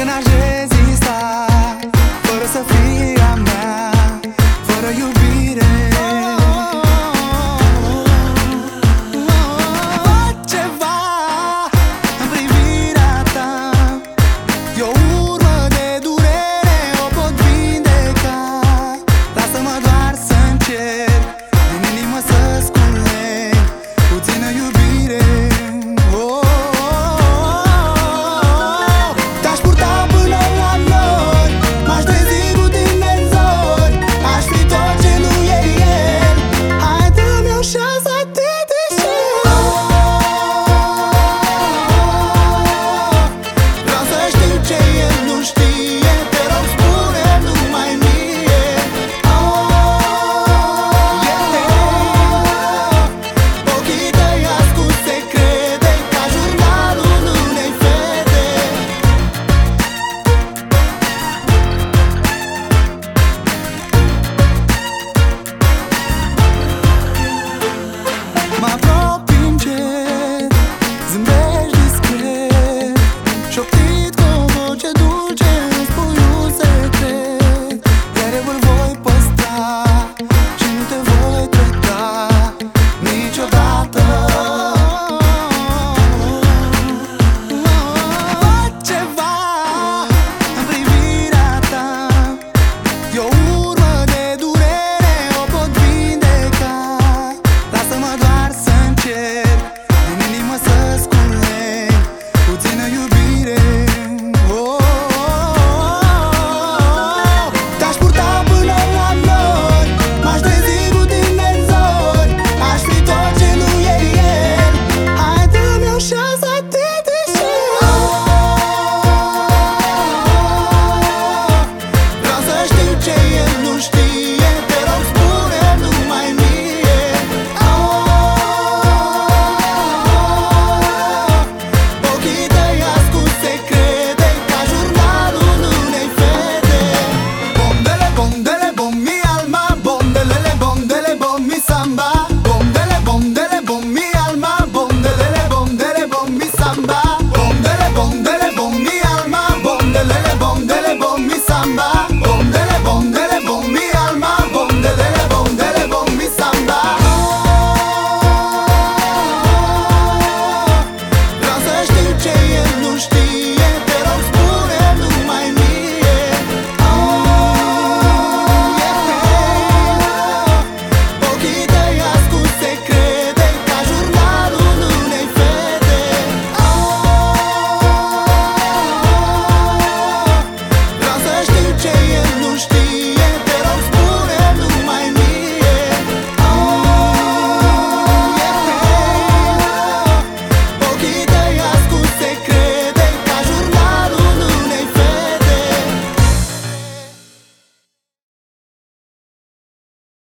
organize it Yo